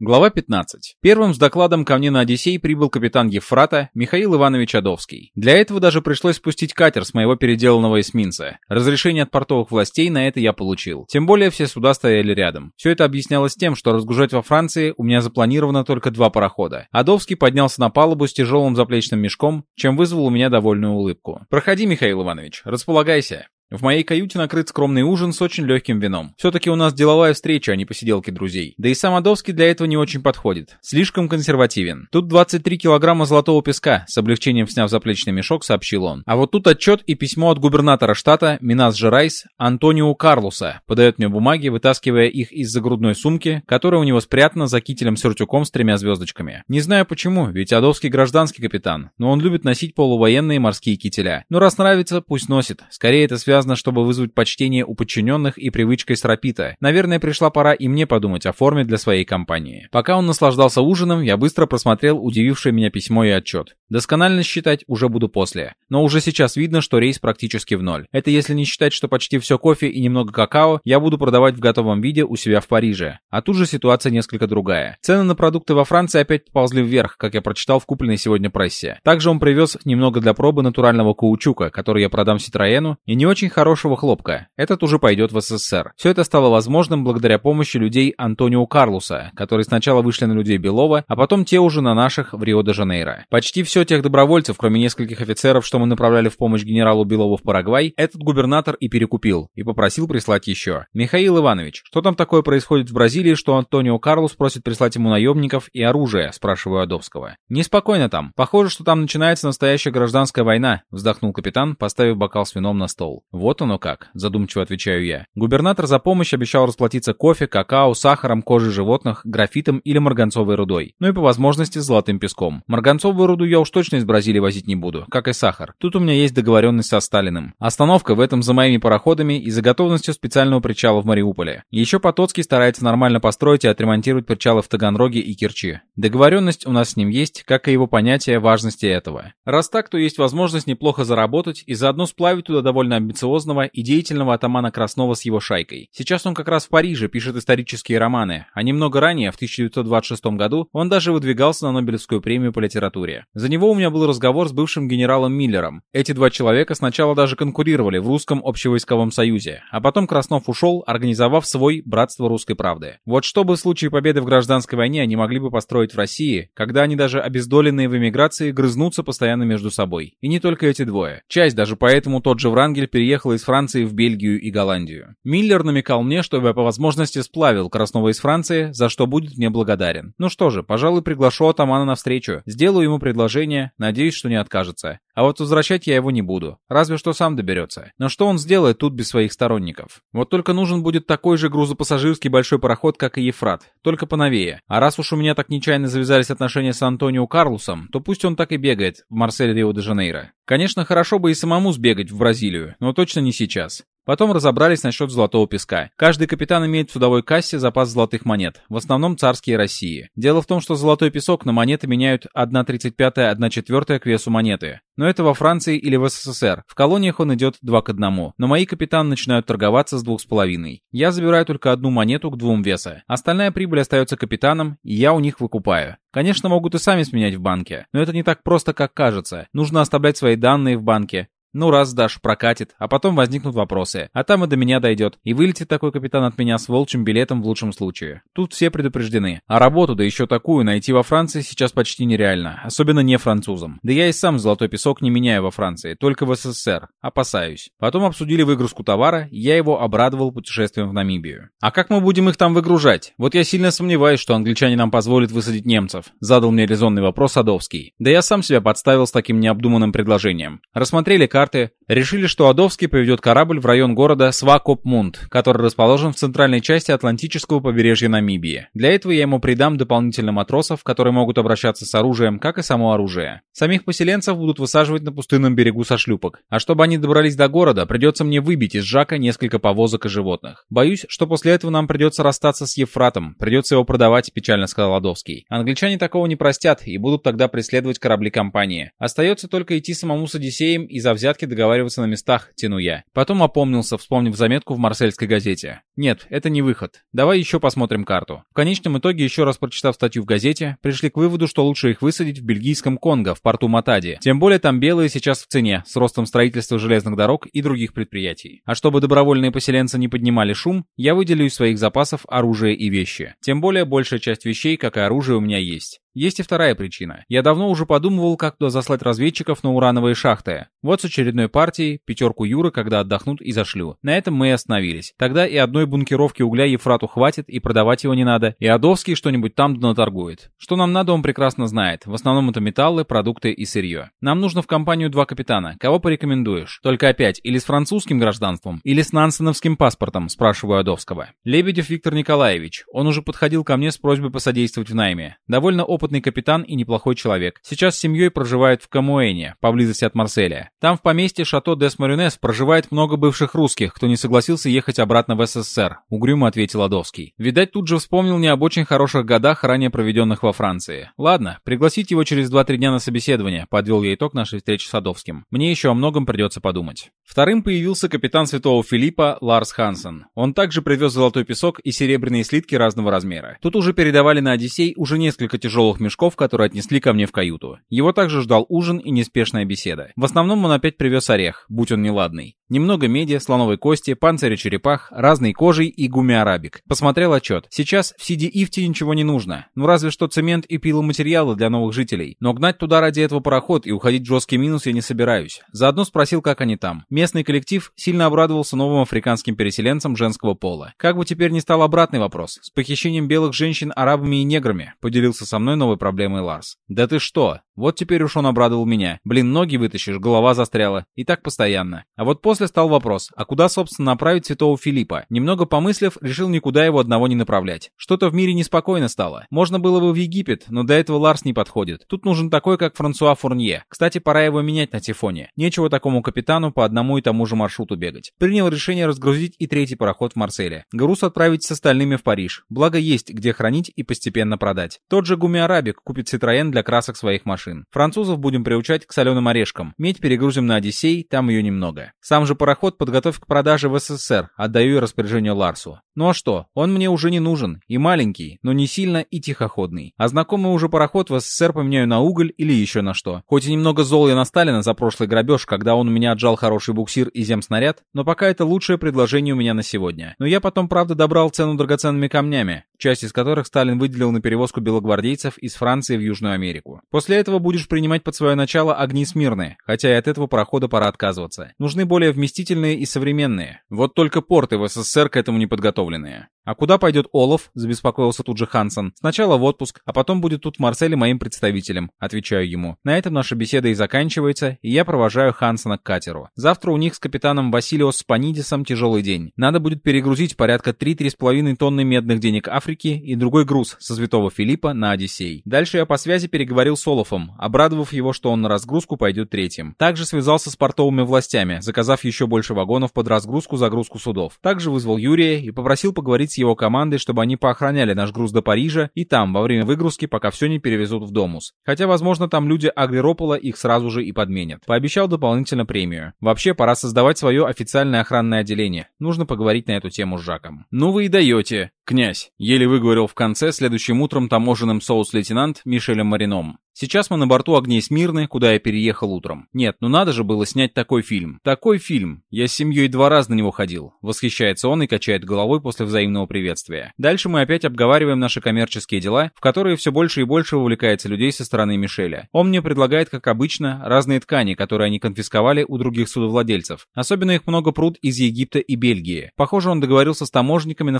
Глава 15. Первым с докладом ко мне на Одиссей прибыл капитан Ефрата Михаил Иванович Адовский. Для этого даже пришлось спустить катер с моего переделанного эсминца. Разрешение от портовых властей на это я получил. Тем более все суда стояли рядом. Все это объяснялось тем, что разгружать во Франции у меня запланировано только два парохода. Адовский поднялся на палубу с тяжелым заплечным мешком, чем вызвал у меня довольную улыбку. «Проходи, Михаил Иванович, располагайся». В моей каюте накрыт скромный ужин с очень легким вином. Все-таки у нас деловая встреча, а не посиделки друзей. Да и сам Адовский для этого не очень подходит. Слишком консервативен. Тут 23 килограмма золотого песка, с облегчением сняв заплечный мешок, сообщил он. А вот тут отчет и письмо от губернатора штата Минас Жерайс Антонио Карлуса. Подает мне бумаги, вытаскивая их из загрудной сумки, которая у него спрятана за кителем-сюртюком с тремя звездочками. Не знаю почему, ведь Адовский гражданский капитан, но он любит носить полувоенные морские кителя. Но раз нравится, пусть носит. Скорее это связано связано, чтобы вызвать почтение у подчиненных и привычкой срапита. Наверное, пришла пора и мне подумать о форме для своей компании. Пока он наслаждался ужином, я быстро просмотрел удивившее меня письмо и отчет. Досконально считать уже буду после. Но уже сейчас видно, что рейс практически в ноль. Это если не считать, что почти все кофе и немного какао я буду продавать в готовом виде у себя в Париже. А тут же ситуация несколько другая. Цены на продукты во Франции опять поползли вверх, как я прочитал в купленной сегодня прессе. Также он привез немного для пробы натурального каучука, который я продам Ситроену, и не очень очень хорошего хлопка. Этот уже пойдет в СССР. Все это стало возможным благодаря помощи людей Антонио Карлуса, которые сначала вышли на людей Белова, а потом те уже на наших в Рио-де-Жанейро. Почти все тех добровольцев, кроме нескольких офицеров, что мы направляли в помощь генералу Белову в Парагвай, этот губернатор и перекупил, и попросил прислать еще. Михаил Иванович, что там такое происходит в Бразилии, что Антонио Карлус просит прислать ему наемников и оружие, спрашиваю Адовского. Неспокойно там. Похоже, что там начинается настоящая гражданская война, вздохнул капитан, поставив бокал с вином на стол. «Вот оно как», — задумчиво отвечаю я. Губернатор за помощь обещал расплатиться кофе, какао, сахаром, кожей животных, графитом или марганцовой рудой. Ну и по возможности золотым песком. Марганцовую руду я уж точно из Бразилии возить не буду, как и сахар. Тут у меня есть договоренность со Сталиным. Остановка в этом за моими пароходами и за готовностью специального причала в Мариуполе. Еще Потоцкий старается нормально построить и отремонтировать причалы в Таганроге и Керчи. Договоренность у нас с ним есть, как и его понятие важности этого. Раз так, то есть возможность неплохо заработать и заодно сплавить туда довольно амбициозно амбициозного и деятельного атамана Краснова с его шайкой. Сейчас он как раз в Париже пишет исторические романы, а немного ранее, в 1926 году, он даже выдвигался на Нобелевскую премию по литературе. За него у меня был разговор с бывшим генералом Миллером. Эти два человека сначала даже конкурировали в русском общевойсковом союзе, а потом Краснов ушел, организовав свой «Братство русской правды». Вот чтобы в случае победы в гражданской войне они могли бы построить в России, когда они даже обездоленные в эмиграции грызнутся постоянно между собой. И не только эти двое. Часть даже поэтому тот же Врангель переехал переехала из Франции в Бельгию и Голландию. Миллер намекал мне, чтобы я по возможности сплавил Краснова из Франции, за что будет мне благодарен. Ну что же, пожалуй, приглашу атамана на встречу. Сделаю ему предложение, надеюсь, что не откажется. А вот возвращать я его не буду. Разве что сам доберется. Но что он сделает тут без своих сторонников? Вот только нужен будет такой же грузопассажирский большой пароход, как и Ефрат. Только поновее. А раз уж у меня так нечаянно завязались отношения с Антонио Карлусом, то пусть он так и бегает в Марсель Рио-де-Жанейро. Конечно, хорошо бы и самому сбегать в Бразилию, но точно не сейчас. Потом разобрались насчет золотого песка. Каждый капитан имеет в судовой кассе запас золотых монет, в основном царские России. Дело в том, что золотой песок на монеты меняют 1,35, 1,4 к весу монеты. Но это во Франции или в СССР. В колониях он идет 2 к 1. Но мои капитаны начинают торговаться с 2,5. Я забираю только одну монету к двум веса. Остальная прибыль остается капитанам, и я у них выкупаю. Конечно, могут и сами сменять в банке, но это не так просто, как кажется. Нужно оставлять свои данные в банке, ну, раз сдашь, прокатит, а потом возникнут вопросы. А там и до меня дойдет. И вылетит такой капитан от меня с волчьим билетом в лучшем случае. Тут все предупреждены. А работу, да еще такую, найти во Франции сейчас почти нереально. Особенно не французам. Да я и сам золотой песок не меняю во Франции, только в СССР. Опасаюсь. Потом обсудили выгрузку товара, я его обрадовал путешествием в Намибию. А как мы будем их там выгружать? Вот я сильно сомневаюсь, что англичане нам позволят высадить немцев. Задал мне резонный вопрос Адовский. Да я сам себя подставил с таким необдуманным предложением. Рассмотрели карту карты, решили, что Адовский поведет корабль в район города Свакопмунд, который расположен в центральной части Атлантического побережья Намибии. Для этого я ему придам дополнительно матросов, которые могут обращаться с оружием, как и само оружие. Самих поселенцев будут высаживать на пустынном берегу со шлюпок. А чтобы они добрались до города, придется мне выбить из Жака несколько повозок и животных. Боюсь, что после этого нам придется расстаться с Ефратом, придется его продавать, печально сказал Адовский. Англичане такого не простят и будут тогда преследовать корабли компании. Остается только идти самому с Одиссеем и завзят порядке договариваться на местах, тяну я. Потом опомнился, вспомнив заметку в марсельской газете. Нет, это не выход. Давай еще посмотрим карту. В конечном итоге, еще раз прочитав статью в газете, пришли к выводу, что лучше их высадить в бельгийском Конго, в порту Матади. Тем более там белые сейчас в цене, с ростом строительства железных дорог и других предприятий. А чтобы добровольные поселенцы не поднимали шум, я выделю из своих запасов оружие и вещи. Тем более большая часть вещей, как и оружие, у меня есть. Есть и вторая причина. Я давно уже подумывал, как туда заслать разведчиков на урановые шахты. Вот с очередной партией, пятерку Юры, когда отдохнут и зашлю. На этом мы и остановились. Тогда и одной бункеровки угля Ефрату хватит, и продавать его не надо, и Адовский что-нибудь там наторгует. Что нам надо, он прекрасно знает. В основном это металлы, продукты и сырье. Нам нужно в компанию два капитана. Кого порекомендуешь? Только опять, или с французским гражданством, или с нансеновским паспортом, спрашиваю Адовского. Лебедев Виктор Николаевич. Он уже подходил ко мне с просьбой посодействовать в найме. Довольно опытный опытный капитан и неплохой человек. Сейчас с семьей проживает в Камуэне, поблизости от Марселя. Там в поместье Шато Дес Марюнес проживает много бывших русских, кто не согласился ехать обратно в СССР, угрюмо ответил Адовский. Видать, тут же вспомнил не об очень хороших годах, ранее проведенных во Франции. Ладно, пригласить его через 2-3 дня на собеседование, подвел я итог нашей встречи с Адовским. Мне еще о многом придется подумать. Вторым появился капитан Святого Филиппа Ларс Хансен. Он также привез золотой песок и серебряные слитки разного размера. Тут уже передавали на Одиссей уже несколько тяжелых мешков, которые отнесли ко мне в каюту. Его также ждал ужин и неспешная беседа. В основном он опять привез орех, будь он неладный. Немного меди, слоновой кости, панциря черепах, разной кожи и гуми-арабик. Посмотрел отчет. Сейчас в Сиди-Ифте ничего не нужно. Ну разве что цемент и пиломатериалы для новых жителей. Но гнать туда ради этого пароход и уходить в жесткий минус я не собираюсь. Заодно спросил, как они там. Местный коллектив сильно обрадовался новым африканским переселенцам женского пола. Как бы теперь не стал обратный вопрос. С похищением белых женщин арабами и неграми. Поделился со мной новой проблемой Ларс. Да ты что? Вот теперь уж он обрадовал меня. Блин, ноги вытащишь, голова застряла. И так постоянно. А вот после стал вопрос, а куда, собственно, направить святого Филиппа? Немного помыслив, решил никуда его одного не направлять. Что-то в мире неспокойно стало. Можно было бы в Египет, но до этого Ларс не подходит. Тут нужен такой, как Франсуа Фурнье. Кстати, пора его менять на Тифоне. Нечего такому капитану по одному и тому же маршруту бегать. Принял решение разгрузить и третий пароход в Марселе. Груз отправить с остальными в Париж. Благо есть, где хранить и постепенно продать. Тот же Гуми Арабик купит Citroën для красок своих машин. Французов будем приучать к соленым орешкам. Медь перегрузим на Одиссей, там ее немного. Сам же пароход подготовь к продаже в СССР, отдаю распоряжение Ларсу. Ну а что, он мне уже не нужен. И маленький, но не сильно и тихоходный. А знакомый уже пароход в СССР поменяю на уголь или еще на что. Хоть и немного зол я на Сталина за прошлый грабеж, когда он у меня отжал хороший буксир и земснаряд, но пока это лучшее предложение у меня на сегодня. Но я потом, правда, добрал цену драгоценными камнями, часть из которых Сталин выделил на перевозку белогвардейцев из Франции в Южную Америку. После этого будешь принимать под свое начало огни Смирны, хотя и от этого парохода пора отказываться. Нужны более вместительные и современные. Вот только порты в СССР к этому не подготовленные. «А куда пойдет Олаф?» – забеспокоился тут же Хансен. «Сначала в отпуск, а потом будет тут в Марселе моим представителем», – отвечаю ему. На этом наша беседа и заканчивается, и я провожаю Хансена к катеру. Завтра у них с капитаном Василиос Спанидисом тяжелый день. Надо будет перегрузить порядка 3-3,5 тонны медных денег Африки и другой груз со Святого Филиппа на Одиссей. Дальше я по связи переговорил с Олафом, обрадовав его, что он на разгрузку пойдет третьим. Также связался с портовыми властями, заказав еще больше вагонов под разгрузку-загрузку судов. Также вызвал Юрия и попросил поговорить с его командой, чтобы они поохраняли наш груз до Парижа и там, во время выгрузки, пока все не перевезут в Домус. Хотя, возможно, там люди Агриропола их сразу же и подменят. Пообещал дополнительно премию. Вообще, пора создавать свое официальное охранное отделение. Нужно поговорить на эту тему с Жаком. «Ну вы и даете, князь», — еле выговорил в конце следующим утром таможенным соус-лейтенант Мишелем Марином. Сейчас мы на борту огней Смирны, куда я переехал утром. Нет, ну надо же было снять такой фильм. Такой фильм. Я с семьей два раза на него ходил. Восхищается он и качает головой после взаимного приветствия. Дальше мы опять обговариваем наши коммерческие дела, в которые все больше и больше вовлекается людей со стороны Мишеля. Он мне предлагает, как обычно, разные ткани, которые они конфисковали у других судовладельцев. Особенно их много пруд из Египта и Бельгии. Похоже, он договорился с таможенниками на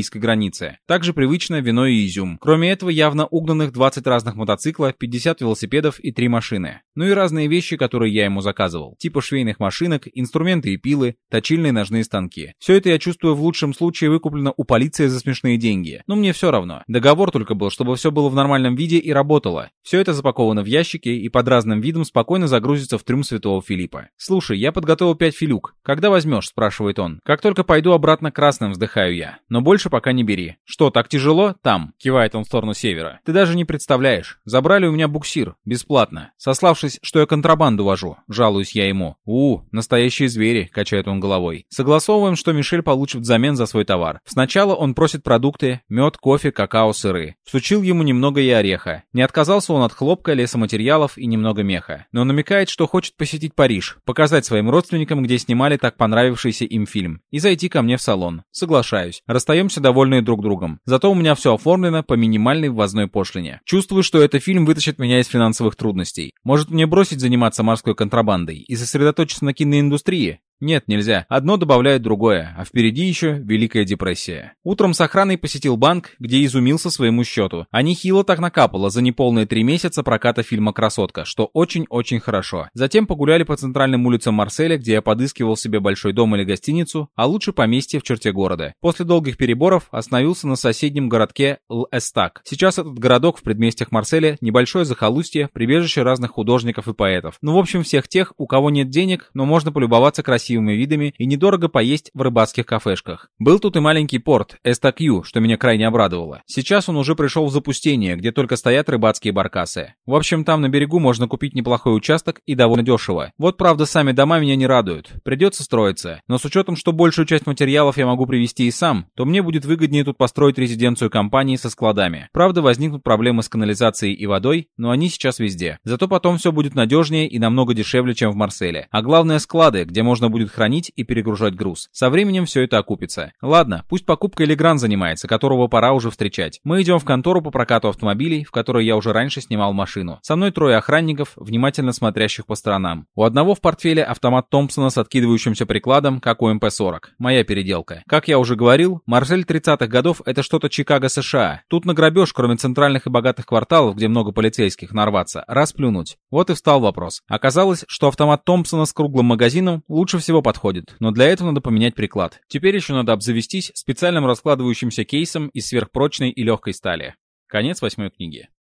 французско-бельгийской границе. Также привычно вино и изюм. Кроме этого, явно угнанных 20 разных мотоциклов 50 велосипедов и 3 машины. Ну и разные вещи, которые я ему заказывал. Типа швейных машинок, инструменты и пилы, точильные ножные станки. Все это я чувствую в лучшем случае выкуплено у полиции за смешные деньги. Но мне все равно. Договор только был, чтобы все было в нормальном виде и работало. Все это запаковано в ящики и под разным видом спокойно загрузится в трюм Святого Филиппа. «Слушай, я подготовил 5 филюк. Когда возьмешь?» – спрашивает он. «Как только пойду обратно красным», – вздыхаю я. «Но больше пока не бери». «Что, так тяжело?» «Там», – кивает он в сторону севера. «Ты даже не представляешь. Забрали у меня буксир, бесплатно, сославшись, что я контрабанду вожу, жалуюсь я ему. У, настоящие звери, качает он головой. Согласовываем, что Мишель получит взамен за свой товар. Сначала он просит продукты, мед, кофе, какао, сыры. Всучил ему немного и ореха. Не отказался он от хлопка, лесоматериалов и немного меха. Но намекает, что хочет посетить Париж, показать своим родственникам, где снимали так понравившийся им фильм, и зайти ко мне в салон. Соглашаюсь. Расстаемся довольные друг другом. Зато у меня все оформлено по минимальной ввозной пошлине. Чувствую, что этот фильм вытащит меня из финансовых трудностей. Может мне бросить заниматься морской контрабандой и сосредоточиться на киноиндустрии? Нет, нельзя. Одно добавляет другое, а впереди еще Великая депрессия. Утром с охраной посетил банк, где изумился своему счету. А нехило так накапало за неполные три месяца проката фильма «Красотка», что очень-очень хорошо. Затем погуляли по центральным улицам Марселя, где я подыскивал себе большой дом или гостиницу, а лучше поместье в черте города. После долгих переборов остановился на соседнем городке Л-Эстак. Сейчас этот городок в предместьях Марселя небольшое захолустье, прибежище разных художников и поэтов. Ну, в общем, всех тех, у кого нет денег, но можно полюбоваться красивым красивыми видами и недорого поесть в рыбацких кафешках. Был тут и маленький порт, Эстакью, что меня крайне обрадовало. Сейчас он уже пришел в запустение, где только стоят рыбацкие баркасы. В общем, там на берегу можно купить неплохой участок и довольно дешево. Вот правда, сами дома меня не радуют. Придется строиться. Но с учетом, что большую часть материалов я могу привезти и сам, то мне будет выгоднее тут построить резиденцию компании со складами. Правда, возникнут проблемы с канализацией и водой, но они сейчас везде. Зато потом все будет надежнее и намного дешевле, чем в Марселе. А главное склады, где можно будет будет хранить и перегружать груз. Со временем все это окупится. Ладно, пусть покупкой Легран занимается, которого пора уже встречать. Мы идем в контору по прокату автомобилей, в которой я уже раньше снимал машину. Со мной трое охранников, внимательно смотрящих по сторонам. У одного в портфеле автомат Томпсона с откидывающимся прикладом, как у МП-40. Моя переделка. Как я уже говорил, Марсель 30-х годов это что-то Чикаго, США. Тут на грабеж, кроме центральных и богатых кварталов, где много полицейских, нарваться, расплюнуть. Вот и встал вопрос. Оказалось, что автомат Томпсона с круглым магазином лучше всего всего подходит, но для этого надо поменять приклад. Теперь еще надо обзавестись специальным раскладывающимся кейсом из сверхпрочной и легкой стали. Конец восьмой книги.